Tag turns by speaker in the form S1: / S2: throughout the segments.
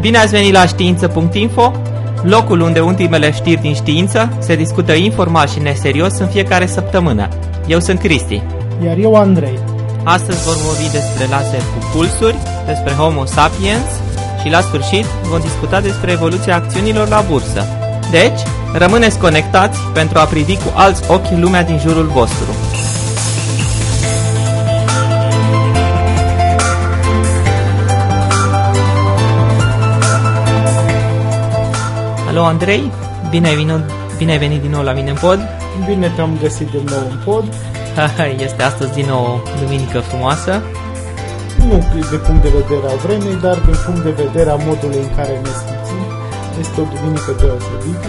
S1: Bine ați venit la știință.info, locul unde ultimele știri din știință se discută informal și neserios în fiecare săptămână. Eu sunt Cristi.
S2: Iar eu Andrei.
S1: Astăzi vom vorbi despre laser cu pulsuri, despre Homo sapiens și la sfârșit vom discuta despre evoluția acțiunilor la bursă. Deci, rămâneți conectați pentru a privi cu alți ochi lumea din jurul vostru. Alo Andrei, bine ai, venit, bine ai venit din nou la mine în pod.
S2: Bine te-am găsit din nou în pod.
S1: Este astăzi din nou duminică frumoasă.
S2: Nu de punct de vedere a vremei, dar din punct de vedere a modului în care ne simțim. Este o duminică deosebită.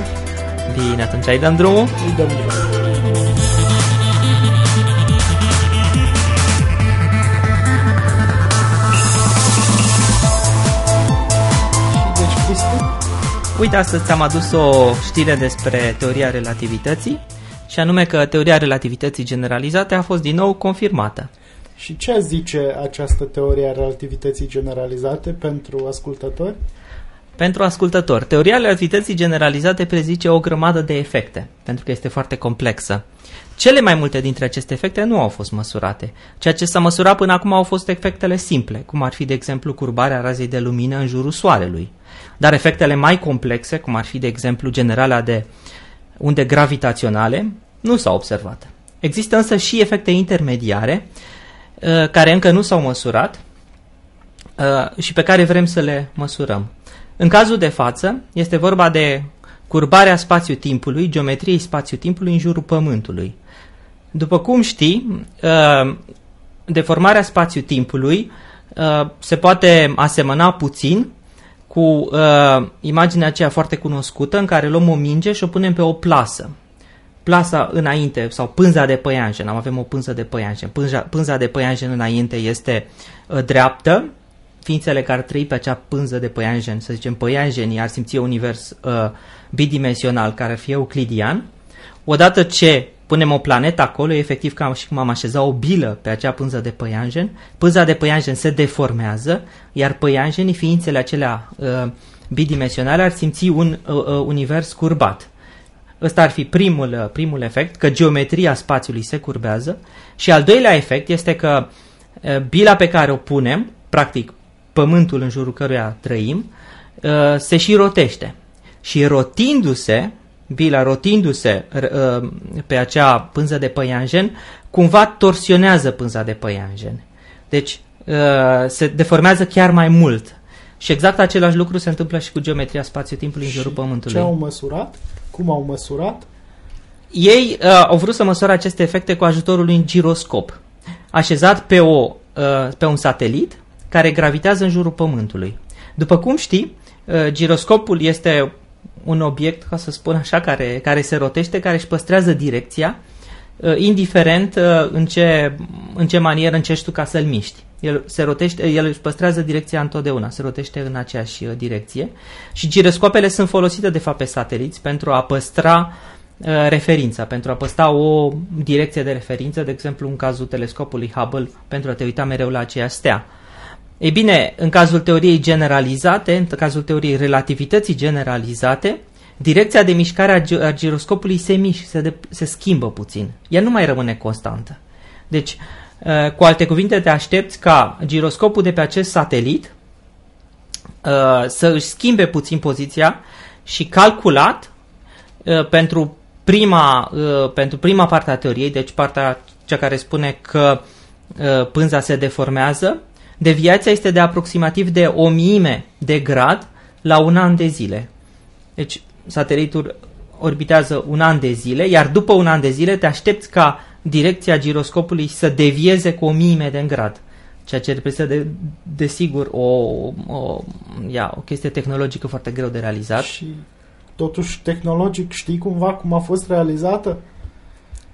S1: Bine, atunci ai dăm drumul?
S2: Îi dăm drumul.
S1: Uite, astăzi ți-am adus o știre despre teoria relativității și anume că teoria relativității generalizate a fost din nou confirmată.
S2: Și ce zice această teorie a relativității generalizate pentru ascultători?
S1: Pentru ascultător, teoria relativității generalizate prezice o grămadă de efecte, pentru că este foarte complexă. Cele mai multe dintre aceste efecte nu au fost măsurate. Ceea ce s-a măsurat până acum au fost efectele simple, cum ar fi, de exemplu, curbarea razei de lumină în jurul Soarelui. Dar efectele mai complexe, cum ar fi, de exemplu, generala de unde gravitaționale, nu s-au observat. Există însă și efecte intermediare, uh, care încă nu s-au măsurat uh, și pe care vrem să le măsurăm. În cazul de față, este vorba de curbarea spațiu-timpului, geometriei spațiu-timpului în jurul Pământului. După cum știi, uh, deformarea spațiu-timpului se poate asemăna puțin cu uh, imaginea aceea foarte cunoscută în care luăm o minge și o punem pe o plasă. Plasa înainte, sau pânza de păianjen, am avem o pânză de păianjen. Pânza, pânza de păianjen înainte este uh, dreaptă, ființele care ar trăi pe acea pânză de păianjen, să zicem păianjenii, ar simți un univers uh, bidimensional care ar fi euclidian. Odată ce punem o planetă acolo, e efectiv ca și cum am așezat o bilă pe acea pânză de păianjen, pânza de păianjen se deformează, iar păianjenii, ființele acelea uh, bidimensionale, ar simți un uh, uh, univers curbat. Ăsta ar fi primul, uh, primul efect, că geometria spațiului se curbează și al doilea efect este că uh, bila pe care o punem, practic pământul în jurul căruia trăim, uh, se și rotește. Și rotindu-se, bila rotindu-se uh, pe acea pânză de păianjen, cumva torsionează pânza de păianjen. Deci uh, se deformează chiar mai mult. Și exact același lucru se întâmplă și cu geometria spațiu-timpului în jurul Pământului.
S2: Ce au măsurat? Cum au măsurat?
S1: Ei uh, au vrut să măsoare aceste efecte cu ajutorul unui giroscop, așezat pe, o, uh, pe un satelit care gravitează în jurul Pământului. După cum știi, uh, giroscopul este un obiect, ca să spun așa, care, care se rotește, care își păstrează direcția, uh, indiferent uh, în ce, în ce manieră încerci tu ca să-l miști. El, se rotește, el își păstrează direcția întotdeauna, se rotește în aceeași uh, direcție și giroscopele sunt folosite de fapt pe sateliți pentru a păstra referința, pentru a păstra o direcție de referință, de exemplu în cazul telescopului Hubble, pentru a te uita mereu la aceeași stea. Ei bine, în cazul teoriei generalizate, în cazul teoriei relativității generalizate, direcția de mișcare a, gi a giroscopului se mișcă, se, de, se schimbă puțin. Ea nu mai rămâne constantă. Deci, uh, cu alte cuvinte, te aștepți ca giroscopul de pe acest satelit uh, să își schimbe puțin poziția și calculat uh, pentru prima, pentru prima parte a teoriei, deci partea cea care spune că pânza se deformează, deviația este de aproximativ de o mime de grad la un an de zile. Deci satelitul orbitează un an de zile, iar după un an de zile te aștepți ca direcția giroscopului să devieze cu o mime de grad. Ceea ce reprezintă de, desigur o, o, ia, o chestie tehnologică foarte greu de realizat.
S2: Și totuși tehnologic știi cumva cum a fost realizată?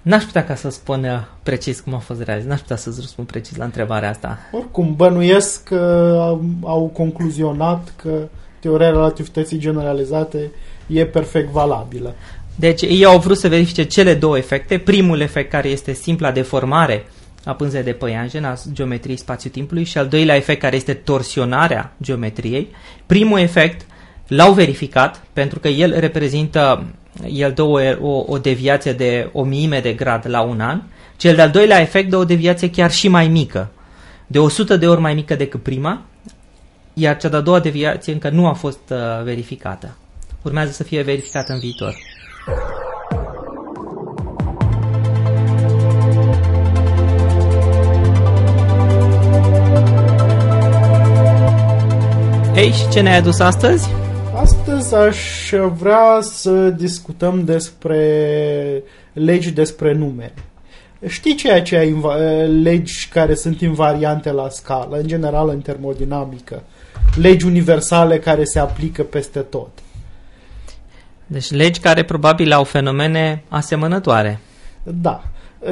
S1: N-aș putea ca să spun uh, precis cum a fost realizat, n-aș putea să-ți răspund precis la întrebarea asta.
S2: Oricum, bănuiesc că au concluzionat că teoria relativității generalizate e perfect valabilă.
S1: Deci ei au vrut să verifice cele două efecte. Primul efect care este simpla deformare a pânzei de păianjen, a geometriei spațiu-timpului și al doilea efect care este torsionarea geometriei. Primul efect l-au verificat pentru că el reprezintă, el dă o, o, o deviație de o miime de grad la un an, cel de-al doilea efect dă o deviație chiar și mai mică, de 100 de ori mai mică decât prima, iar cea de-a doua deviație încă nu a fost uh, verificată. Urmează să fie verificată în viitor. Hei, și ce ne-ai adus astăzi?
S2: Astăzi aș vrea să discutăm despre legi despre numere. Știi ceea ce ai legi care sunt invariante la scală, în general în termodinamică, legi universale care se aplică peste tot.
S1: Deci legi care probabil au fenomene asemănătoare.
S2: Da.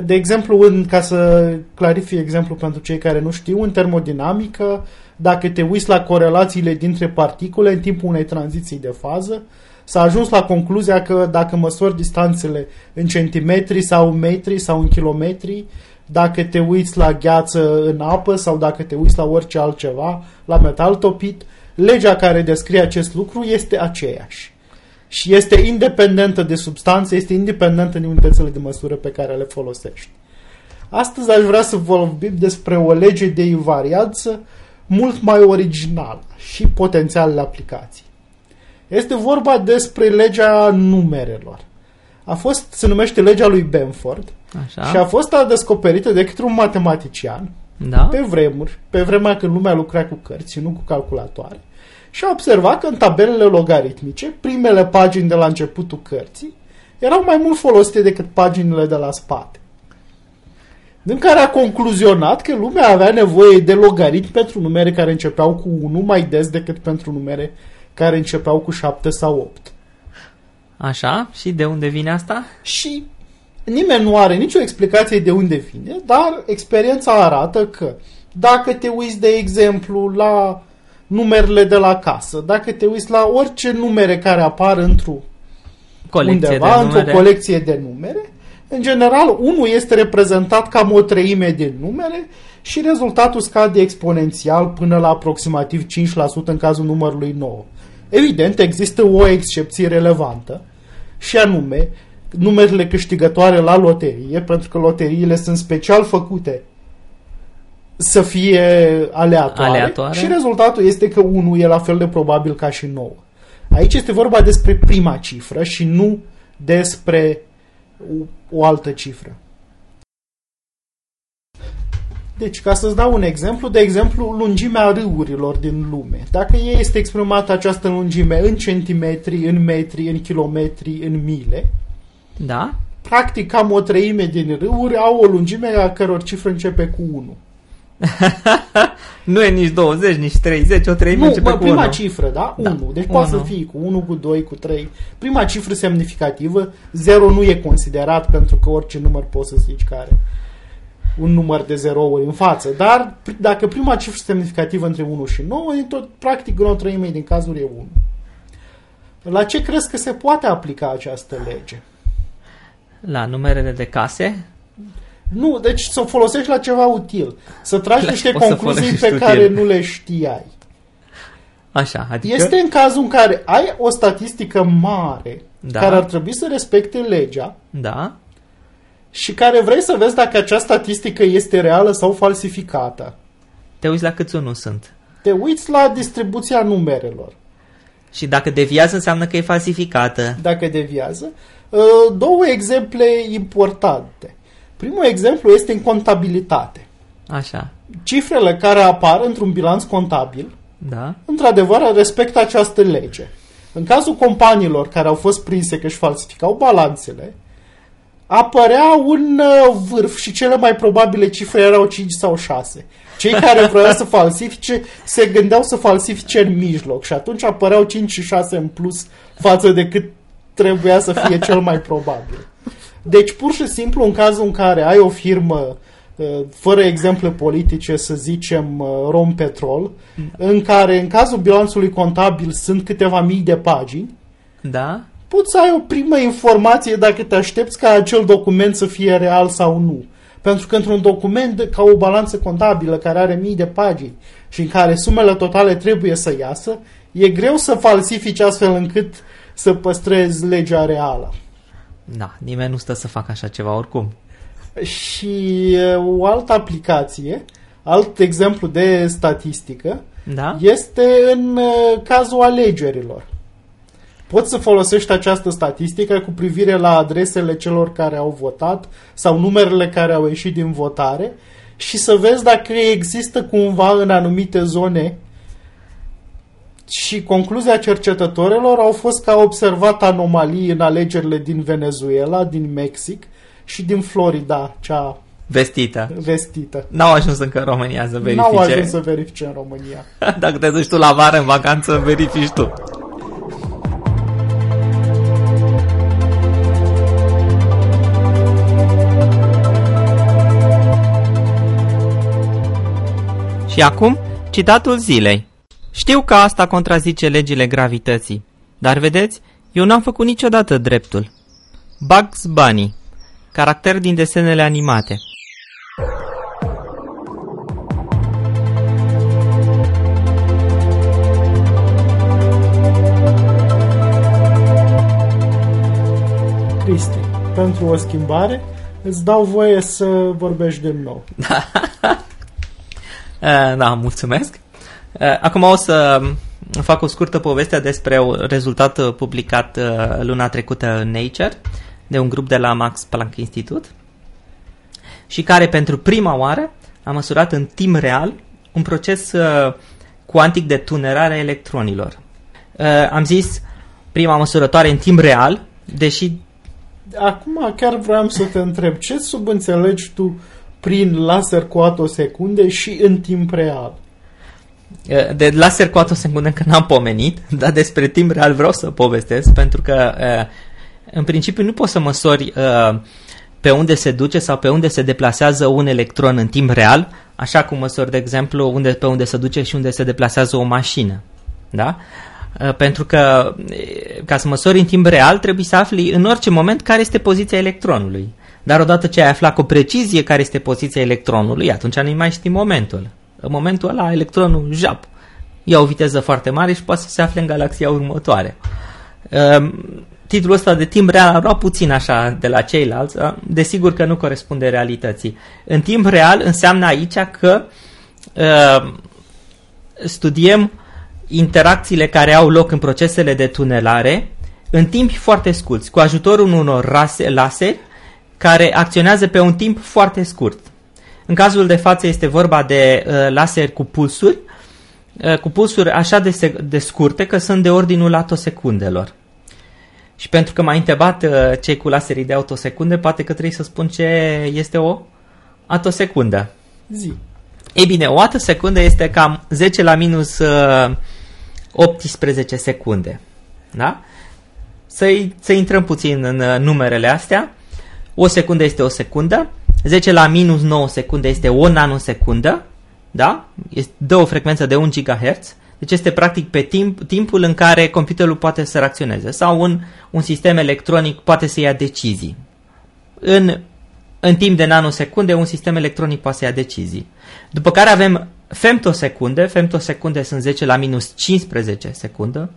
S2: De exemplu, în, ca să clarific exemplu pentru cei care nu știu, în termodinamică, dacă te uiți la corelațiile dintre particule în timpul unei tranziții de fază, s-a ajuns la concluzia că dacă măsori distanțele în centimetri sau în metri sau în kilometri, dacă te uiți la gheață în apă sau dacă te uiți la orice altceva, la metal topit, legea care descrie acest lucru este aceeași. Și este independentă de substanță, este independentă de unitățile de măsură pe care le folosești. Astăzi aș vrea să vorbim despre o lege de invarianță mult mai originală și potențialele aplicații. Este vorba despre legea numerelor. A fost, se numește legea lui Benford Așa. și a fost descoperită de către un matematician da? pe vremuri, pe vremea când lumea lucra cu cărți, nu cu calculatoare, și a observat că în tabelele logaritmice, primele pagini de la începutul cărții erau mai mult folosite decât paginile de la spate. Din care a concluzionat că lumea avea nevoie de logaritmi pentru numere care începeau cu 1 mai des decât pentru numere care începeau cu 7 sau 8.
S1: Așa? Și de unde vine asta?
S2: Și nimeni nu are nicio explicație de unde vine, dar experiența arată că dacă te uiți, de exemplu, la numerele de la casă, dacă te uiți la orice numere care apar într-o colecție undeva, într-o colecție de numere, în general, 1 este reprezentat cam o treime din numere și rezultatul scade exponențial până la aproximativ 5% în cazul numărului 9. Evident, există o excepție relevantă și anume numerele câștigătoare la loterie, pentru că loteriile sunt special făcute să fie aleatoare, aleatoare și rezultatul este că 1 e la fel de probabil ca și 9. Aici este vorba despre prima cifră și nu despre o altă cifră. Deci, ca să-ți dau un exemplu, de exemplu, lungimea râurilor din lume. Dacă ei este exprimată această lungime în centimetri, în metri, în kilometri, în mile,
S1: da?
S2: practic cam o treime din râuri au o lungime a căror cifră începe cu 1.
S1: nu e nici 20, nici 30, o treime
S2: nu,
S1: începe
S2: mă,
S1: cu
S2: prima
S1: 1.
S2: cifră, da? 1. Da. Deci 1. poate să fie cu 1, cu 2, cu 3. Prima cifră semnificativă, 0 nu e considerat pentru că orice număr poți să zici care un număr de zerouri în față, dar dacă prima cifră semnificativă între 1 și 9, e tot, practic în o treime din cazuri e 1. La ce crezi că se poate aplica această lege?
S1: La numerele de case?
S2: Nu, deci să o folosești la ceva util. Să tragi niște concluzii pe util. care nu le știai.
S1: Așa, adică...
S2: Este în cazul în care ai o statistică mare da. care ar trebui să respecte legea
S1: da.
S2: și care vrei să vezi dacă acea statistică este reală sau falsificată.
S1: Te uiți la câți nu sunt.
S2: Te uiți la distribuția numerelor.
S1: Și dacă deviază înseamnă că e falsificată.
S2: Dacă deviază. Uh, două exemple importante. Primul exemplu este în contabilitate.
S1: Așa.
S2: Cifrele care apar într-un bilanț contabil,
S1: da.
S2: într-adevăr, respectă această lege. În cazul companiilor care au fost prinse că își falsificau balanțele, apărea un uh, vârf și cele mai probabile cifre erau 5 sau 6. Cei care vreau să falsifice se gândeau să falsifice în mijloc și atunci apăreau 5 și 6 în plus față de cât trebuia să fie cel mai probabil. Deci, pur și simplu, în cazul în care ai o firmă uh, fără exemple politice, să zicem uh, Rompetrol, în care, în cazul bilanțului contabil, sunt câteva mii de pagini,
S1: da?
S2: poți să ai o primă informație dacă te aștepți ca acel document să fie real sau nu. Pentru că într-un document ca o balanță contabilă care are mii de pagini și în care sumele totale trebuie să iasă, e greu să falsifici astfel încât să păstrezi legea reală.
S1: Da, nimeni nu stă să facă așa ceva oricum.
S2: Și o altă aplicație, alt exemplu de statistică,
S1: da?
S2: este în cazul alegerilor. Poți să folosești această statistică cu privire la adresele celor care au votat sau numerele care au ieșit din votare și să vezi dacă există cumva în anumite zone și concluzia cercetătorilor au fost că au observat anomalii în alegerile din Venezuela, din Mexic și din Florida, cea
S1: Vestită.
S2: Vestită.
S1: N-au ajuns încă în România să verifice.
S2: N-au ajuns să verifice în România.
S1: Dacă te duci tu la vară în vacanță, verifici tu. Și acum, citatul zilei. Știu că asta contrazice legile gravității, dar vedeți, eu n-am făcut niciodată dreptul. Bugs Bunny, caracter din desenele animate.
S2: Cristi, pentru o schimbare, îți dau voie să vorbești din nou.
S1: Eh, da, mulțumesc. Eh, acum o să fac o scurtă poveste despre un rezultat eh, publicat luna trecută în Nature de un grup de la Max Planck Institute și care pentru prima oară a măsurat în timp real un proces cuantic de tunerare a electronilor. Am zis prima măsurătoare în timp real, deși...
S2: Acum chiar vreau să te întreb, ce subînțelegi tu prin laser cu atosecunde și în timp real.
S1: De laser cu atosecunde că n-am pomenit, dar despre timp real vreau să povestesc, pentru că în principiu nu poți să măsori pe unde se duce sau pe unde se deplasează un electron în timp real, așa cum măsori, de exemplu, unde, pe unde se duce și unde se deplasează o mașină. Da? Pentru că ca să măsori în timp real trebuie să afli în orice moment care este poziția electronului. Dar odată ce ai aflat cu precizie care este poziția electronului, atunci nu mai știi momentul. În momentul ăla, electronul, jap, ia o viteză foarte mare și poate să se afle în galaxia următoare. Ehm, titlul ăsta de timp real a luat puțin așa de la ceilalți, desigur că nu corespunde realității. În timp real înseamnă aici că uh, studiem interacțiile care au loc în procesele de tunelare în timpi foarte scurți, cu ajutorul unor rase, laseri care acționează pe un timp foarte scurt. În cazul de față este vorba de uh, laser cu pulsuri, uh, cu pulsuri așa de, de scurte că sunt de ordinul atosecundelor. Și pentru că m-a întrebat uh, cei cu laserii de autosecunde, poate că trebuie să spun ce este o atosecundă.
S2: Zi.
S1: Ei bine, o atosecundă este cam 10 la minus uh, 18 secunde. Da? Să, să intrăm puțin în uh, numerele astea. O secundă este o secundă, 10 la minus 9 secunde este o nanosecundă, da? Este, dă o frecvență de 1 GHz, deci este practic pe timp, timpul în care computerul poate să reacționeze sau un, un sistem electronic poate să ia decizii. În, în timp de nanosecunde, un sistem electronic poate să ia decizii. După care avem femtosecunde, femtosecunde sunt 10 la minus 15 secundă,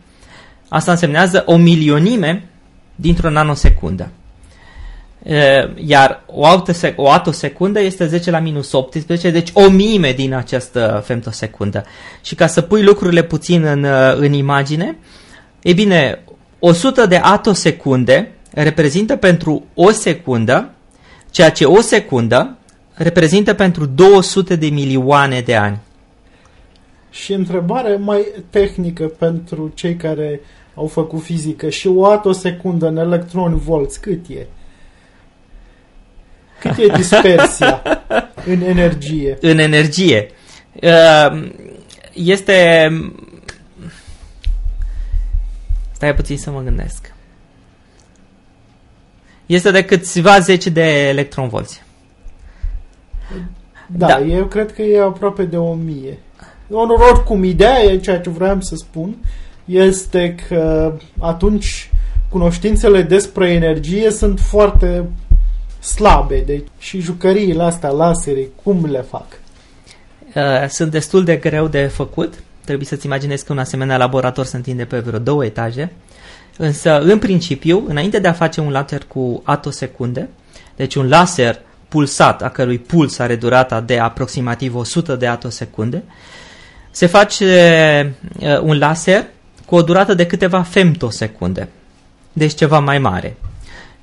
S1: asta însemnează o milionime dintr-o nanosecundă iar o, altă sec- o atosecundă este 10 la minus 18, deci o mime din această femtosecundă. Și ca să pui lucrurile puțin în, în imagine, e bine, 100 de atosecunde reprezintă pentru o secundă, ceea ce o secundă reprezintă pentru 200 de milioane de ani.
S2: Și întrebare mai tehnică pentru cei care au făcut fizică. Și o atosecundă în electron volți cât e? Cât e dispersia în energie?
S1: În energie. Uh, este... Stai puțin să mă gândesc. Este de câțiva zeci de electronvolți.
S2: Da, da, eu cred că e aproape de o mie. Oricum, ideea e ceea ce vreau să spun este că atunci cunoștințele despre energie sunt foarte slabe. Deci și jucăriile astea lasere, cum le fac?
S1: Uh, sunt destul de greu de făcut. Trebuie să-ți imaginezi că un asemenea laborator se întinde pe vreo două etaje. Însă, în principiu, înainte de a face un laser cu atosecunde, deci un laser pulsat, a cărui puls are durata de aproximativ 100 de atosecunde, se face uh, un laser cu o durată de câteva femtosecunde, deci ceva mai mare.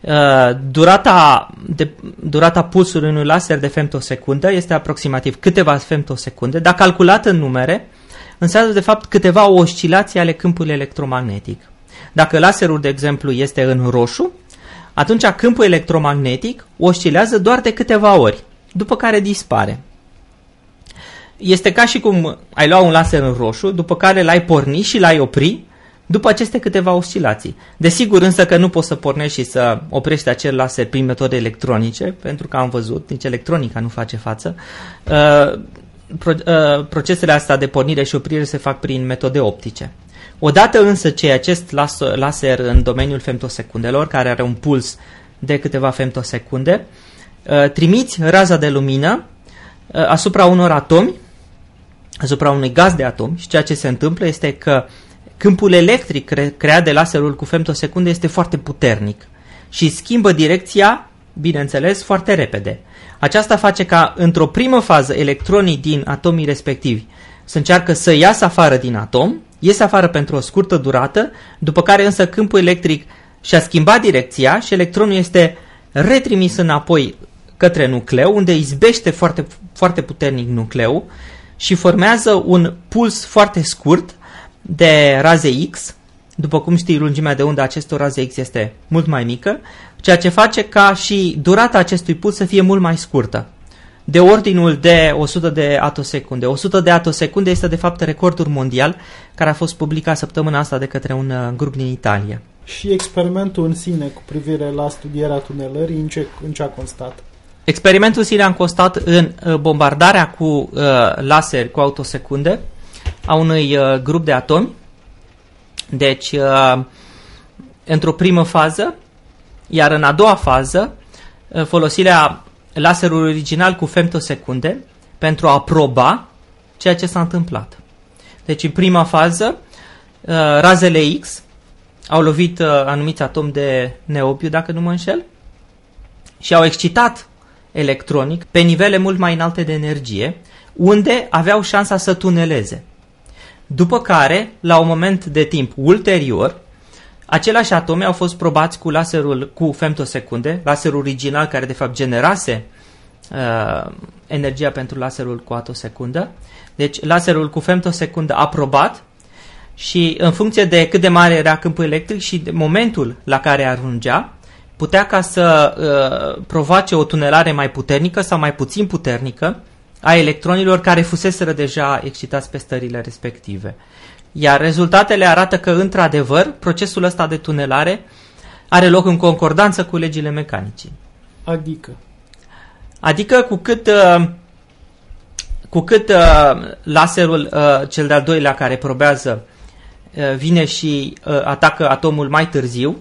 S1: Uh, durata, de, durata pulsului unui laser de femtosecundă este aproximativ câteva femtosecunde, dar calculat în numere, înseamnă de fapt câteva oscilații ale câmpului electromagnetic. Dacă laserul, de exemplu, este în roșu, atunci câmpul electromagnetic oscilează doar de câteva ori, după care dispare. Este ca și cum ai lua un laser în roșu, după care l-ai porni și l-ai opri, după aceste câteva oscilații. Desigur însă că nu poți să pornești și să oprești acel laser prin metode electronice, pentru că am văzut, nici electronica nu face față. Uh, pro, uh, procesele astea de pornire și oprire se fac prin metode optice. Odată însă ce acest laser în domeniul femtosecundelor, care are un puls de câteva femtosecunde, uh, trimiți raza de lumină uh, asupra unor atomi, asupra unui gaz de atomi și ceea ce se întâmplă este că câmpul electric creat de laserul cu femtosecunde este foarte puternic și schimbă direcția, bineînțeles, foarte repede. Aceasta face ca, într-o primă fază, electronii din atomii respectivi să încearcă să iasă afară din atom iese afară pentru o scurtă durată, după care însă câmpul electric și-a schimbat direcția și electronul este retrimis înapoi către nucleu, unde izbește foarte, foarte puternic nucleu și formează un puls foarte scurt de raze X. După cum știi, lungimea de undă acestor raze X este mult mai mică, ceea ce face ca și durata acestui puls să fie mult mai scurtă de ordinul de 100 de atosecunde. 100 de atosecunde este de fapt recordul mondial care a fost publicat săptămâna asta de către un uh, grup din Italia.
S2: Și experimentul în sine cu privire la studierea tunelării, în ce, în ce a constat?
S1: Experimentul în sine a constat în uh, bombardarea cu uh, laser cu autosecunde a unui uh, grup de atomi. Deci, uh, într-o primă fază, iar în a doua fază, uh, folosirea laserul original cu femtosecunde pentru a proba ceea ce s-a întâmplat. Deci, în prima fază, uh, razele X au lovit uh, anumiți atomi de neobiu, dacă nu mă înșel, și au excitat electronic pe nivele mult mai înalte de energie, unde aveau șansa să tuneleze. După care, la un moment de timp ulterior, Același atome au fost probați cu laserul cu femtosecunde, laserul original care de fapt generase uh, energia pentru laserul cu atosecundă. Deci laserul cu femtosecundă a probat și în funcție de cât de mare era câmpul electric și de momentul la care ajungea, putea ca să uh, provoace o tunelare mai puternică sau mai puțin puternică a electronilor care fuseseră deja excitați pe stările respective. Iar rezultatele arată că, într-adevăr, procesul ăsta de tunelare are loc în concordanță cu legile mecanicii.
S2: Adică?
S1: Adică cu cât, uh, cu cât uh, laserul uh, cel de-al doilea care probează vine și atacă atomul mai târziu,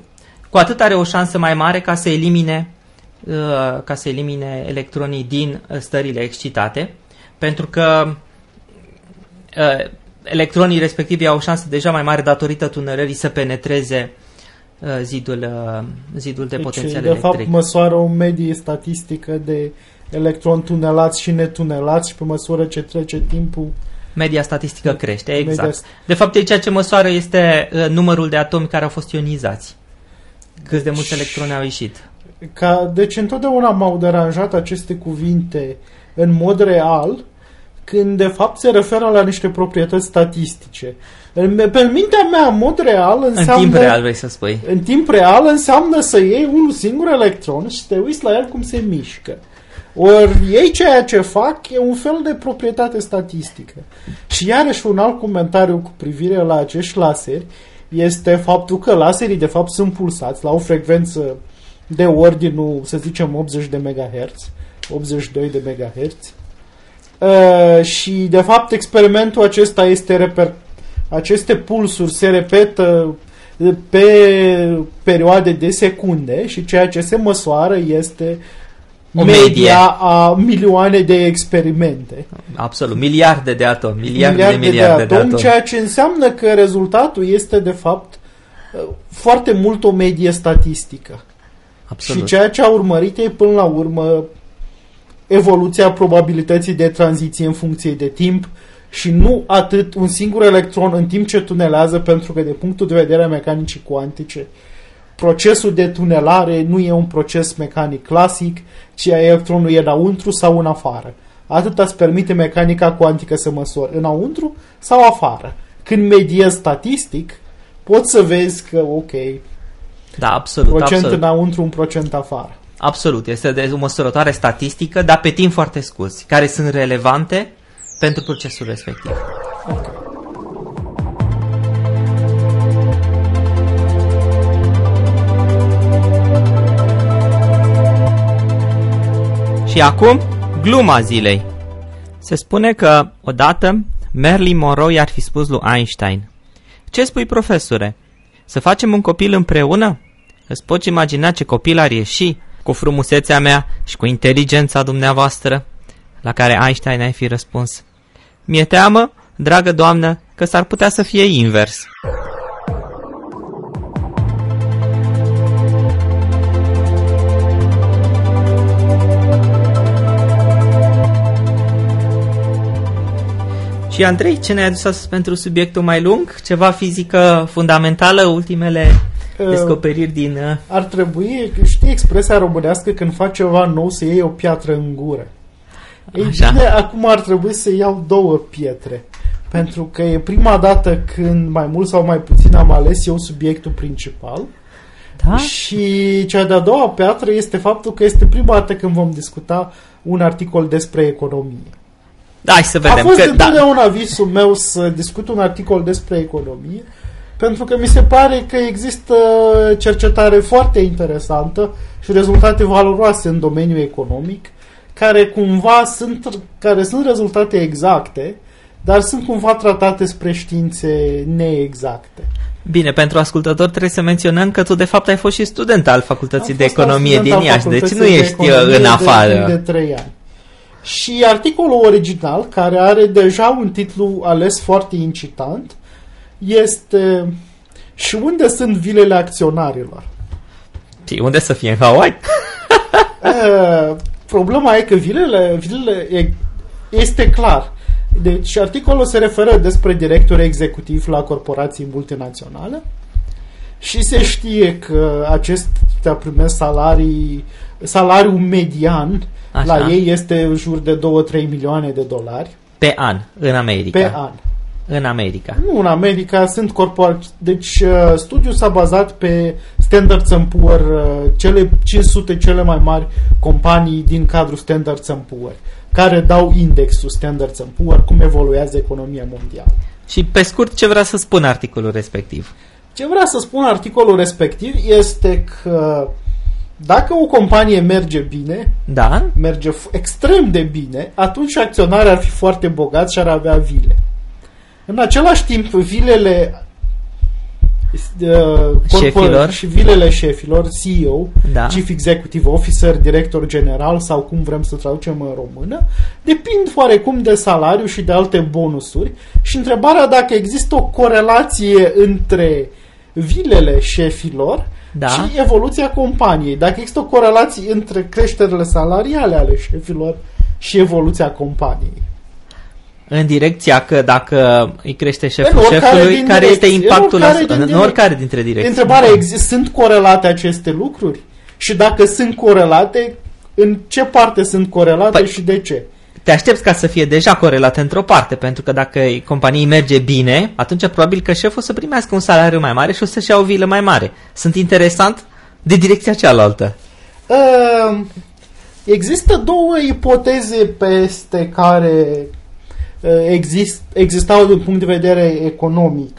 S1: cu atât are o șansă mai mare ca să elimine, ca să elimine electronii din stările excitate, pentru că electronii respectivi au o șansă deja mai mare datorită tunelării să penetreze uh, zidul, uh, zidul de deci, potențial
S2: de
S1: electric.
S2: fapt măsoară o medie statistică de electron tunelați și netunelați și pe măsură ce trece timpul
S1: Media statistică crește, exact. Media... De fapt, ceea ce măsoară este uh, numărul de atomi care au fost ionizați. Câți de mulți electroni au ieșit.
S2: Ca, deci întotdeauna m-au deranjat aceste cuvinte în mod real, când de fapt se referă la niște proprietăți statistice. Pe mintea mea, în mod real, înseamnă...
S1: În timp real, vrei să spui.
S2: În timp real înseamnă să iei un singur electron și te uiți la el cum se mișcă. Ori ei ceea ce fac e un fel de proprietate statistică. Și iarăși un alt comentariu cu privire la acești laseri este faptul că laserii de fapt sunt pulsați la o frecvență de ordinul, să zicem, 80 de MHz, 82 de MHz Uh, și de fapt experimentul acesta este reper... aceste pulsuri se repetă pe perioade de secunde și ceea ce se măsoară este
S1: O
S2: media
S1: medie.
S2: a milioane de experimente.
S1: Absolut, miliarde de atomi, miliarde,
S2: miliarde
S1: de miliarde de,
S2: atomi,
S1: atomi.
S2: ceea ce înseamnă că rezultatul este de fapt uh, foarte mult o medie statistică.
S1: Absolut.
S2: Și ceea ce a urmărit e până la urmă evoluția probabilității de tranziție în funcție de timp și nu atât un singur electron în timp ce tunelează, pentru că de punctul de vedere a mecanicii cuantice, procesul de tunelare nu e un proces mecanic clasic, ci electronul e înăuntru sau în afară. Atât îți permite mecanica cuantică să măsori înăuntru sau afară. Când mediezi statistic, poți să vezi că, ok,
S1: Da, absolut,
S2: procent
S1: absolut.
S2: înăuntru, un procent afară.
S1: Absolut, este de o măsurătoare statistică, dar pe timp foarte scurs, care sunt relevante pentru procesul respectiv. Și acum, gluma zilei. Se spune că odată Marilyn Monroe i-ar fi spus lui Einstein Ce spui, profesore? Să facem un copil împreună? Îți poți imagina ce copil ar ieși cu frumusețea mea și cu inteligența dumneavoastră? La care Einstein ai fi răspuns Mi-e teamă, dragă doamnă, că s-ar putea să fie invers. Și Andrei, ce ne-ai adus astăzi pentru subiectul mai lung? Ceva fizică fundamentală, ultimele
S2: Uh,
S1: descoperiri din... uh,
S2: Ar trebui, știi expresia românească când faci ceva nou să iei o piatră în gură. Ei
S1: Așa.
S2: bine, acum ar trebui să iau două pietre. Pentru că e prima dată când mai mult sau mai puțin am ales eu subiectul principal.
S1: Da?
S2: Și cea de-a doua piatră este faptul că este prima dată când vom discuta un articol despre economie.
S1: Da, hai să vedem.
S2: A fost
S1: că, da,
S2: întotdeauna visul meu să discut un articol despre economie, pentru că mi se pare că există cercetare foarte interesantă și rezultate valoroase în domeniul economic, care cumva sunt, care sunt rezultate exacte, dar sunt cumva tratate spre științe neexacte.
S1: Bine, pentru ascultător trebuie să menționăm că tu de fapt ai fost și student al Facultății
S2: Am
S1: de
S2: fost
S1: Economie
S2: student
S1: din
S2: al
S1: Iași, deci
S2: Facultății
S1: nu
S2: de
S1: ești uh,
S2: Economie
S1: în
S2: de
S1: afară.
S2: timp De 3 ani. Și articolul original, care are deja un titlu ales foarte incitant, este Și unde sunt vilele acționarilor?
S1: Și unde să fie? În Hawaii?
S2: Uh, problema e că vilele, vilele e, este clar. Deci articolul se referă despre directori executivi la corporații multinaționale și se știe că acestea primesc salarii, salariul median
S1: Așa.
S2: la ei este în jur de 2-3 milioane de dolari
S1: Pe an, în America.
S2: pe an.
S1: În America.
S2: Nu, în America sunt corporații. Deci uh, studiul s-a bazat pe Standard Poor, uh, cele 500 cele mai mari companii din cadrul Standard Poor, care dau indexul Standard Poor, cum evoluează economia mondială.
S1: Și pe scurt, ce vrea să spună articolul respectiv?
S2: Ce vrea să spun articolul respectiv este că dacă o companie merge bine,
S1: Da?
S2: merge f- extrem de bine, atunci acționarii ar fi foarte bogați și ar avea vile. În același timp, vilele uh, corpor-
S1: Șefilor.
S2: și vilele șefilor, CEO,
S1: Da.
S2: Chief Executive Officer, director general sau cum vrem să traducem în română, depind oarecum de salariu și de alte bonusuri și întrebarea dacă există o corelație între vilele șefilor
S1: Da.
S2: și evoluția companiei. Dacă există o corelație între creșterile salariale ale șefilor și evoluția companiei.
S1: În direcția că dacă îi crește șeful
S2: În oricare
S1: șefului,
S2: din
S1: care este
S2: direcții,
S1: impactul
S2: în oricare
S1: asupra-
S2: din
S1: în
S2: direcții.
S1: oricare dintre direcții.
S2: Întrebarea, exist, sunt corelate aceste lucruri? Și dacă sunt corelate, în ce parte sunt corelate
S1: Păi-
S2: și de ce?
S1: Te aștepți ca să fie deja corelate într-o parte, pentru că dacă companiei merge bine, atunci probabil că șeful o să primească un salariu mai mare și o să-și ia o vilă mai mare. Sunt interesant de direcția cealaltă.
S2: Uh, există două ipoteze peste care uh, exist, existau din punct de vedere economic.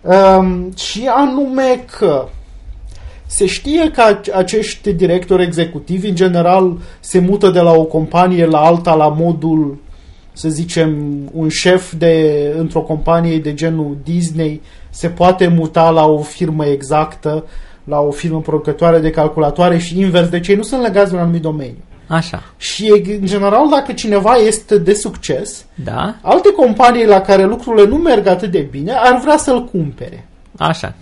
S2: Um, și anume că se știe că ac- acești directori executivi în general se mută de la o companie la alta la modul să zicem un șef de într-o companie de genul Disney se poate muta la o firmă exactă la o firmă producătoare de calculatoare și invers, deci ei nu sunt legați de un anumit domeniu.
S1: Așa.
S2: Și, în general, dacă cineva este de succes,
S1: Da?
S2: alte companii la care lucrurile nu merg atât de bine ar vrea să-l cumpere.
S1: Așa.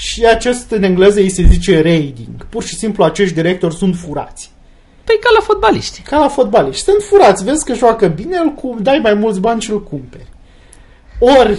S2: Și acest, în engleză, îi se zice raiding. Pur și simplu, acești directori sunt furați.
S1: Păi ca la fotbaliști.
S2: Ca la fotbaliști. Sunt furați, vezi că joacă bine, îl cum, dai mai mulți bani și îl cumperi. Ori,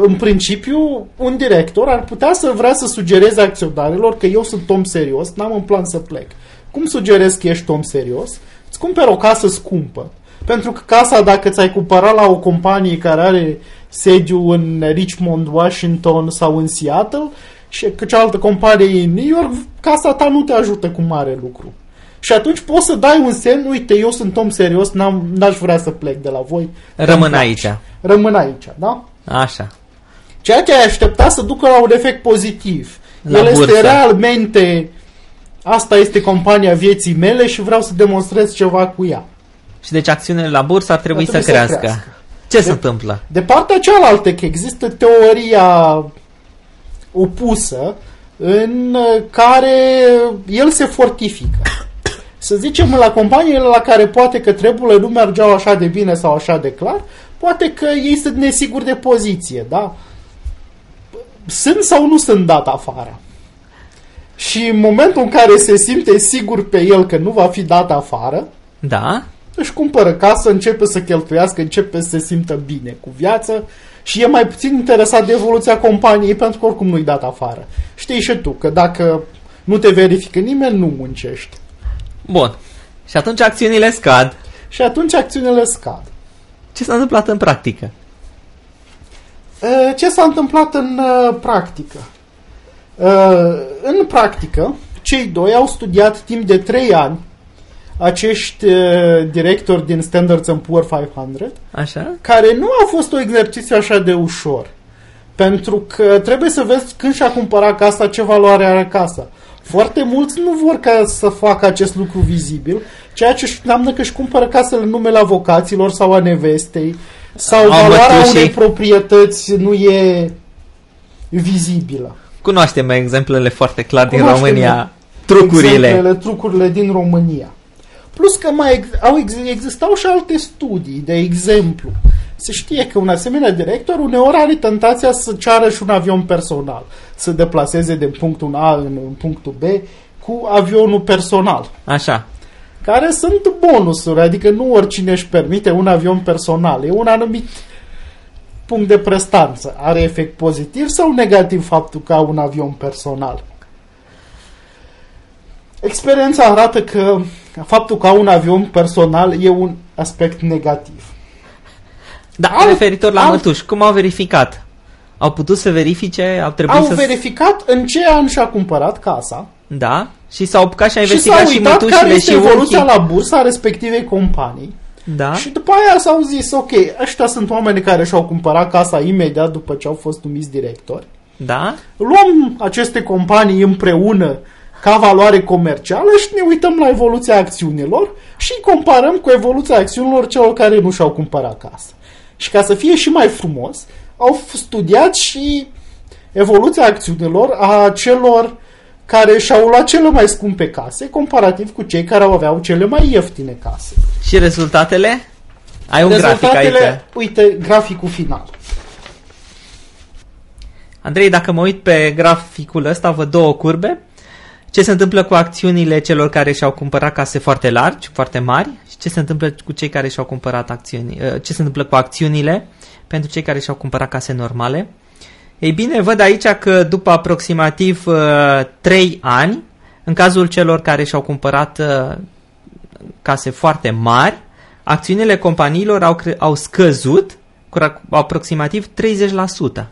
S2: în principiu, un director ar putea să vrea să sugereze acționarilor că eu sunt om serios, n-am în plan să plec. Cum sugerez că ești om serios? Îți cumperi o casă scumpă. Pentru că casa, dacă ți-ai cumpărat la o companie care are sediu în Richmond, Washington sau în Seattle și că cealaltă companie e în New York, casa ta nu te ajută cu mare lucru. Și atunci poți să dai un semn, uite, eu sunt om serios, n-am, n-aș vrea să plec de la voi.
S1: Rămân
S2: Îmi place.
S1: aici.
S2: Rămân aici, da?
S1: Așa.
S2: Ceea ce ai aștepta să ducă la un efect pozitiv.
S1: La
S2: El este
S1: bursă.
S2: realmente, asta este compania vieții mele și vreau să demonstrez ceva cu ea.
S1: Și deci acțiunile la bursă ar trebui,
S2: Ar trebui
S1: să,
S2: să
S1: crească.
S2: crească.
S1: Ce se
S2: De-
S1: întâmplă?
S2: De partea cealaltă, că există teoria opusă în care el se fortifică. Să zicem, la companiile la care poate că treburile nu mergeau așa de bine sau așa de clar, poate că ei sunt nesiguri de poziție, da? Sunt sau nu sunt dat afară? Și în momentul în care se simte sigur pe el că nu va fi dat afară,
S1: Da?
S2: Își cumpără casă, începe să cheltuiască, începe să se simtă bine cu viață și e mai puțin interesat de evoluția companiei pentru că oricum nu-i dat afară. Știi și tu că dacă nu te verifică nimeni, nu muncești.
S1: Bun. Și atunci acțiunile scad.
S2: Și atunci acțiunile scad.
S1: Ce s-a întâmplat în practică?
S2: E, Ce s-a întâmplat în uh, practică? E, În practică, cei doi au studiat timp de 3 ani acești uh, directori din Standards Poor's 500
S1: Așa?
S2: care nu a fost un exercițiu așa de ușor. Pentru că trebuie să vezi când și-a cumpărat casa, ce valoare are casa. Foarte mulți nu vor ca să facă acest lucru vizibil, ceea ce înseamnă că își cumpără casele în numele avocaților sau a nevestei, sau
S1: A
S2: valoarea
S1: mătușii.
S2: unei proprietăți nu e vizibilă.
S1: Cunoaștem exemplele foarte clar din
S2: Cunoaștem
S1: România. Trucurile.
S2: Exemplele, trucurile din România. Plus că mai ex- au ex- existau și alte studii, de exemplu. Se știe că un asemenea director uneori are tentația să ceară și un avion personal, să deplaseze din punctul A în, în punctul B cu avionul personal,
S1: Așa.
S2: care sunt bonusuri, adică nu oricine își permite un avion personal, e un anumit punct de prestanță. Are efect pozitiv sau negativ faptul că au un avion personal? Experiența arată că faptul că au un avion personal e un aspect negativ.
S1: Da,
S2: Au-
S1: referitor la
S2: au-
S1: mătuși, cum au verificat? Au putut să verifice? Au trebuit
S2: Au
S1: să...
S2: verificat în ce an și-a cumpărat casa
S1: Da? Și s-au apucat și a
S2: și
S1: investigat
S2: s-au
S1: și,
S2: uitat care
S1: mătușile
S2: este
S1: și
S2: evoluția
S1: unchii.
S2: la bursa a respectivei companii
S1: Da?
S2: Și după aia s-au zis, ok, ăștia sunt oameni care și-au cumpărat casa imediat după ce au fost numiți directori.
S1: Da?
S2: Luăm aceste companii împreună ca valoare comercială și ne uităm la evoluția acțiunilor și îi comparăm cu evoluția acțiunilor celor care nu și-au cumpărat casă. Și ca să fie și mai frumos, au f- studiat și evoluția acțiunilor a celor care și-au luat cele mai scumpe case, comparativ cu cei care aveau cele mai ieftine case.
S1: Și rezultatele? Ai un grafic
S2: Rezultatele,
S1: aici.
S2: uite, graficul final.
S1: Andrei, dacă mă uit pe graficul ăsta, văd două curbe. Ce se întâmplă cu acțiunile celor care și-au cumpărat case foarte largi, foarte mari și ce se întâmplă cu cei care și-au cumpărat acțiuni, uh, ce se întâmplă cu acțiunile pentru cei care și-au cumpărat case normale. Ei bine, văd aici că după aproximativ uh, 3 ani, în cazul celor care și-au cumpărat uh, case foarte mari, acțiunile companiilor au, cre- au scăzut cu ra- aproximativ 30%.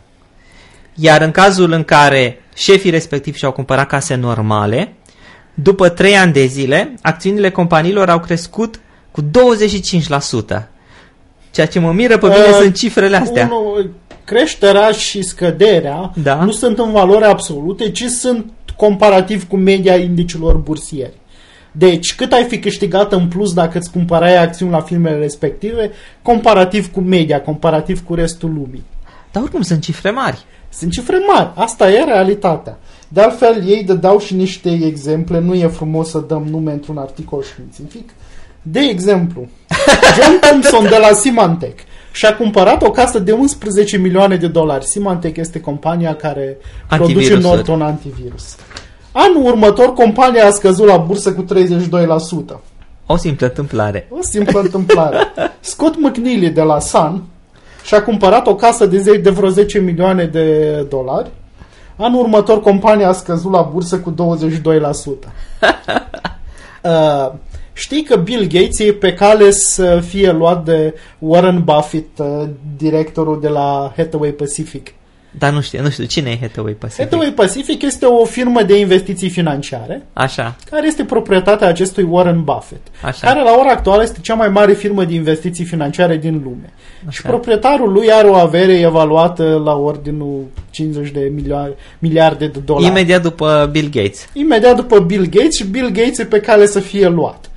S1: Iar în cazul în care șefii respectivi și-au cumpărat case normale, după 3 ani de zile, acțiunile companiilor au crescut cu 25%. Ceea ce mă miră pe mine
S2: Uh,
S1: sunt cifrele astea.
S2: Unu, creșterea și scăderea
S1: Da.
S2: nu sunt în valori absolute, ci sunt comparativ cu media indicilor bursieri. Deci, cât ai fi câștigat în plus dacă îți cumpărai acțiuni la firmele respective, comparativ cu media, comparativ cu restul lumii.
S1: Dar oricum sunt cifre mari.
S2: Sunt cifre mari. Asta e realitatea. De altfel, ei dădeau și niște exemple, nu e frumos să dăm nume într-un articol științific. De exemplu, John Thompson de la Symantec și-a cumpărat o casă de 11 milioane de dolari. Symantec este compania care produce
S1: Antivirusuri.
S2: Norton antivirus. Anul următor, compania a scăzut la bursă cu 32%.
S1: O simplă întâmplare.
S2: O simplă întâmplare. Scott McNeely de la Sun și-a cumpărat o casă de, ze- de vreo 10 milioane de dolari. Anul următor, compania a scăzut la bursă cu 22%. uh, știi că Bill Gates e pe cale să fie luat de Warren Buffett, uh, directorul de la Hathaway Pacific.
S1: Dar nu știu, nu știu, cine e Hathaway Pacific?
S2: Hathaway Pacific este o firmă de investiții financiare
S1: Așa,
S2: care este proprietatea acestui Warren Buffett,
S1: Așa.
S2: care la ora actuală este cea mai mare firmă de investiții financiare din lume. Și
S1: Așa.
S2: proprietarul lui are o avere evaluată la ordinul 50 de milioane, miliarde de dolari.
S1: imediat după Bill Gates.
S2: Imediat după Bill Gates și Bill Gates e pe cale să fie luat.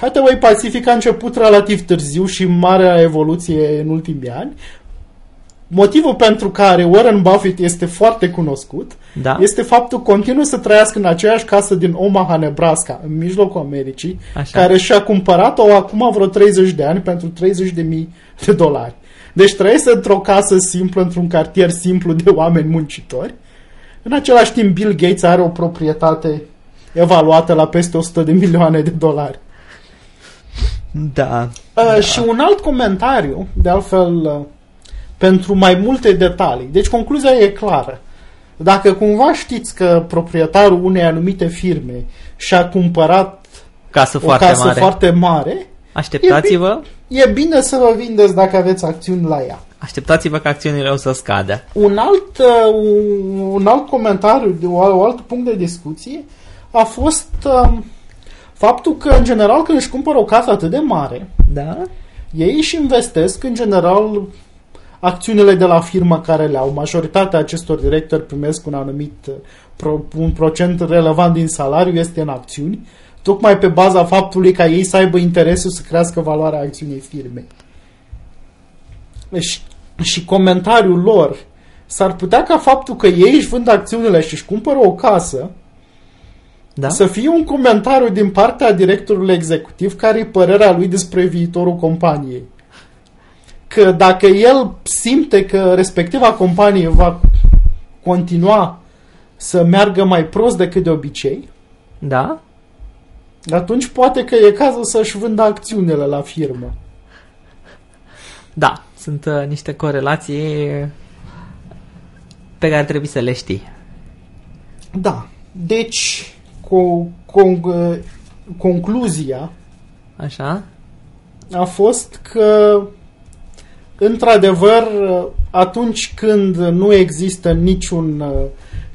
S2: Hathaway Pacific a început relativ târziu și marea evoluție în ultimii ani. Motivul pentru care Warren Buffett este foarte cunoscut
S1: Da?
S2: este faptul că continuă să trăiască în aceeași casă din Omaha, Nebraska, în mijlocul Americii,
S1: Așa.
S2: care și-a cumpărat-o acum vreo 30 de ani pentru 30 de mii de dolari. Deci trăiesc într-o casă simplă, într-un cartier simplu de oameni muncitori. În același timp, Bill Gates are o proprietate evaluată la peste 100 de milioane de dolari.
S1: Da.
S2: Uh, Și un alt comentariu, de altfel, uh, pentru mai multe detalii. Deci concluzia e clară. Dacă cumva știți că proprietarul unei anumite firme și-a cumpărat
S1: Casă
S2: o
S1: foarte
S2: casă
S1: mare.
S2: foarte mare,
S1: Așteptați-vă,
S2: e bine să vă vindeți dacă aveți acțiuni la ea.
S1: așteptați-vă că acțiunile o să scadă.
S2: Un alt, uh, un, un alt comentariu, de o, o alt punct de discuție a fost uh, faptul că, în general, când își cumpără o casă atât de mare,
S1: Da?
S2: ei își investesc, în general, acțiunile de la firmă care le au. Majoritatea acestor directori primesc un anumit uh, pro, un procent relevant din salariu este în acțiuni, tocmai pe baza faptului ca ei să aibă interesul să crească valoarea acțiunii firmei. Și, și comentariul lor s-ar putea ca faptul că ei își vând acțiunile și își cumpără o casă
S1: Da?
S2: să fie un comentariu din partea directorului executiv care e părerea lui despre viitorul companiei. Că dacă el simte că respectiva companie va continua să meargă mai prost decât de obicei,
S1: Da?
S2: atunci poate că e cazul să-și vândă acțiunile la firmă.
S1: Da. Sunt uh, niște corelații pe care trebuie să le știi.
S2: Da. Deci, co- con- concluzia
S1: Așa?
S2: a fost că într-adevăr atunci când nu există niciun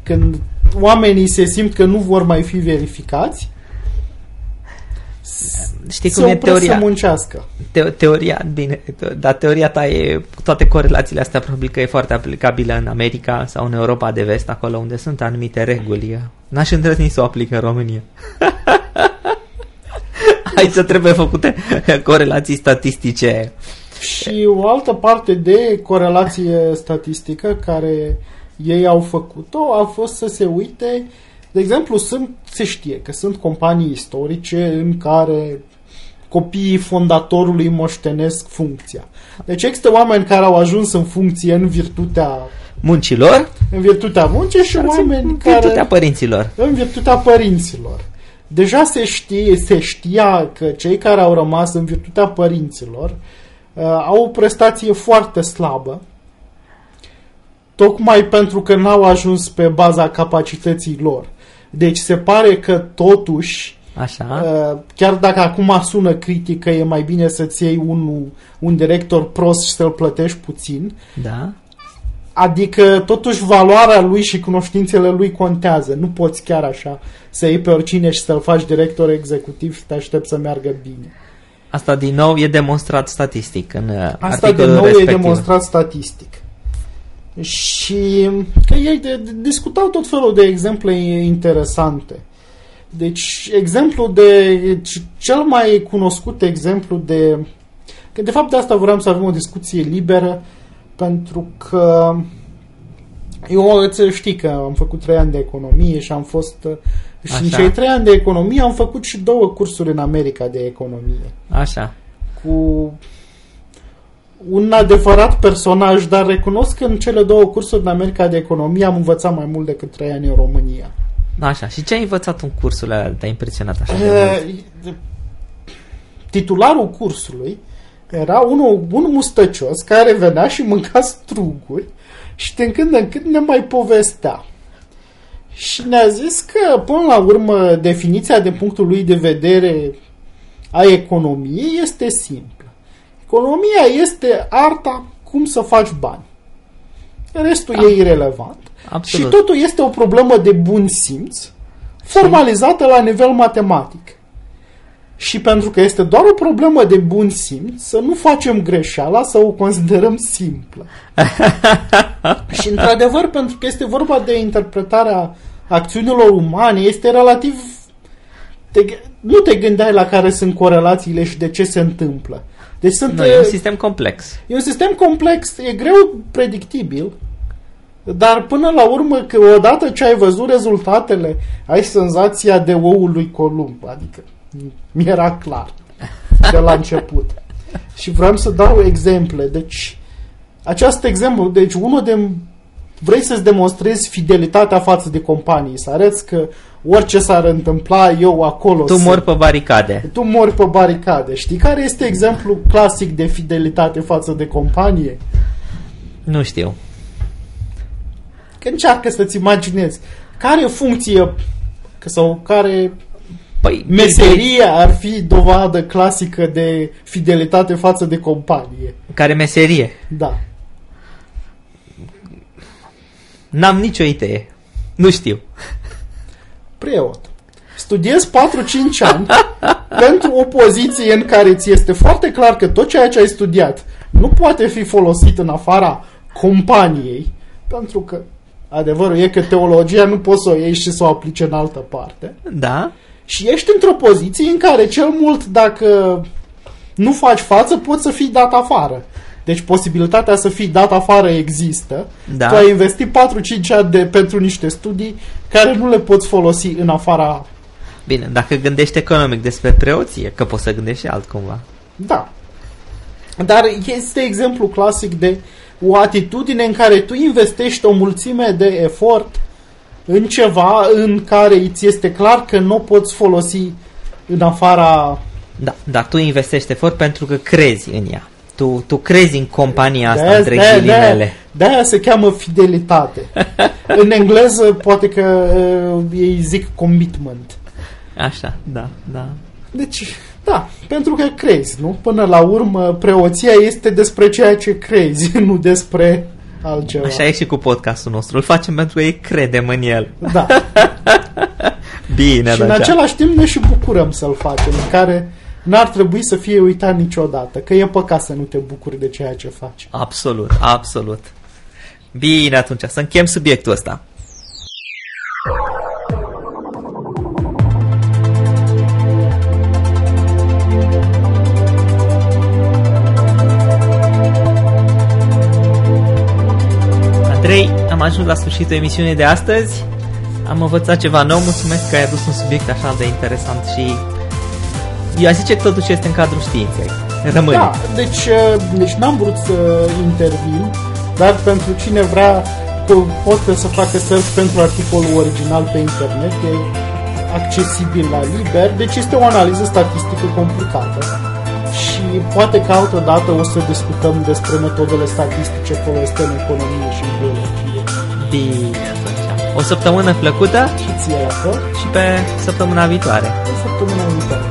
S2: când oamenii se simt că nu vor mai fi verificați
S1: Știi
S2: se
S1: cum e
S2: opresc să
S1: teoria?
S2: muncească.
S1: Te- teoria, bine, te- dar teoria ta e, toate corelațiile astea probabil că e foarte aplicabilă în America sau în Europa de vest, acolo unde sunt anumite reguli. N-aș îndrăzni să o aplic în România. Aici trebuie făcute corelații statistice.
S2: Și o altă parte de corelație statistică care ei au făcut-o a fost să se uite, de exemplu, sunt, se știe că sunt companii istorice în care copiii fondatorului moștenesc funcția. Deci există oameni care au ajuns în funcție în virtutea,
S1: Muncilor
S2: în virtutea muncii și oameni
S1: în
S2: care
S1: virtutea părinților.
S2: în virtutea părinților. Deja se, știe, se știa că cei care au rămas în virtutea părinților uh, au o prestație foarte slabă, tocmai pentru că n-au ajuns pe baza capacității lor. Deci se pare că totuși,
S1: Așa?
S2: uh, chiar dacă acum sună critică, e mai bine să-ți iei un, un director prost și să-l plătești puțin,
S1: Da?
S2: Adică, totuși, valoarea lui și cunoștințele lui contează. Nu poți chiar așa să iei pe oricine și să-l faci director executiv și te aștepți să meargă bine.
S1: Asta din nou e demonstrat statistic în uh,
S2: Asta,
S1: articolul
S2: de nou,
S1: respectiv.
S2: e demonstrat statistic. Și că ei de, de, discutau tot felul de exemple interesante. Deci, exemplu de... Cel mai cunoscut exemplu de... Că de fapt de asta vreau să avem o discuție liberă, pentru că Eu îți știi că am făcut trei ani de economie și am fost... uh, Și în
S1: Așa.
S2: cei trei ani de economie am făcut și două cursuri în America de economie.
S1: Așa.
S2: Cu un adevărat personaj, dar recunosc că în cele două cursuri în America de economie am învățat mai mult decât trei ani în România.
S1: Așa. Și ce ai învățat în cursul ăla? Te-a impresionat așa de mult?
S2: Uh, Titularul cursului era unul, un mustăcios care venea și mânca struguri și din când în când ne mai povestea. Și ne-a zis că, până la urmă, definiția din punctul lui de vedere a economiei este simplă. Economia este arta cum să faci bani. Restul e irelevant.
S1: Absolut.
S2: Și totul este o problemă de bun simț, formalizată la nivel matematic. Și pentru că este doar o problemă de bun simț, să nu facem greșeala, să o considerăm simplă. și într-adevăr, pentru că este vorba de interpretarea acțiunilor umane, este relativ... Te, nu te gândeai la care sunt corelațiile și de ce se întâmplă. Deci sunt,
S1: Nu, e un sistem complex.
S2: E un sistem complex, e greu predictibil, dar până la urmă, că odată ce ai văzut rezultatele, ai senzația de oul lui Columb, adică mi era clar de la început. Și vreau să dau exemple. Deci, acest exemplu, deci unul de vrei să-ți demonstrezi fidelitatea față de companii, să arăți că orice s-ar întâmpla, eu acolo
S1: Tu
S2: sunt.
S1: mori pe baricade.
S2: Tu mori pe baricade. Știi care este exemplu clasic de fidelitate față de companie?
S1: Nu știu.
S2: Că încearcă să-ți imaginezi care funcție că- sau care
S1: Păi,
S2: meserie ar fi dovadă clasică de fidelitate față de companie.
S1: Care meserie?
S2: Da.
S1: N-am nicio idee. Nu știu.
S2: Preot. Studiezi 4-5 ani pentru o poziție în care ți este foarte clar că tot ceea ce ai studiat nu poate fi folosit în afara companiei, pentru că adevărul e că teologia nu poți să o iei și să o aplici în altă parte.
S1: Da?
S2: Și ești într-o poziție în care cel mult dacă nu faci față, poți să fii dat afară. Deci posibilitatea să fii dat afară există.
S1: Da.
S2: Tu ai investit 4-5 ani de, pentru niște studii care nu le poți folosi în afara...
S1: Bine, dacă gândești economic despre preoție, că poți să gândești și altcumva.
S2: Da. Dar este exemplu clasic de o atitudine în care tu investești o mulțime de efort în ceva în care îți este clar că nu o poți folosi în afara
S1: Da, dar tu investești efort pentru că crezi în ea. Tu, tu crezi în compania asta,
S2: De-aia-
S1: între
S2: de-aia- de-aia-
S1: ghilimele.
S2: De-aia se cheamă fidelitate. în engleză poate că uh, ei zic commitment.
S1: Așa, da, da.
S2: Deci, da, pentru că crezi, nu? Până la urmă, preoția este despre ceea ce crezi, nu despre altceva.
S1: Așa e și cu podcastul nostru. Îl facem pentru că ei credem în el.
S2: Da.
S1: Bine,
S2: și în
S1: Dacia.
S2: același timp ne și bucurăm să-l facem, în care n-ar trebui să fie uitat niciodată, că e păcat să nu te bucuri de ceea ce faci.
S1: Absolut, absolut. Bine, atunci, să închem subiectul ăsta. Andrei, am ajuns la sfârșitul emisiunii de astăzi. Am învățat ceva nou, mulțumesc că ai adus un subiect așa de interesant și eu aș zice că totuși este în cadrul științei. Rămâne.
S2: Da, deci, uh, deci n-am vrut să intervin, dar pentru cine vrea că poate să facă search pentru articolul original pe internet, e accesibil la liber, deci este o analiză statistică complicată și poate că altă dată o să discutăm despre metodele statistice folosite în economie și în biologie.
S1: Bine atunci. O săptămână plăcută
S2: Și ție la fel,
S1: și pe săptămâna viitoare.
S2: o săptămână viitoare.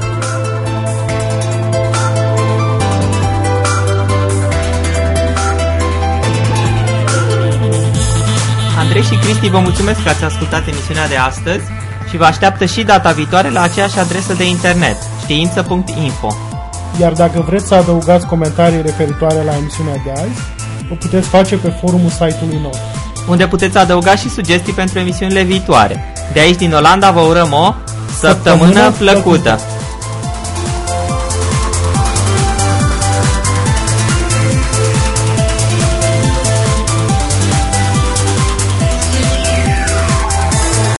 S1: Andrei și Cristi, vă mulțumesc că ați ascultat emisiunea de astăzi și vă așteaptă și data viitoare la aceeași adresă de internet, știință.info.
S2: Iar dacă vreți să adăugați comentarii referitoare la emisiunea de azi, o puteți face pe forumul site-ului nostru.
S1: unde puteți adăuga și sugestii pentru emisiunile viitoare. De aici din Olanda vă urăm o săptămână plăcută!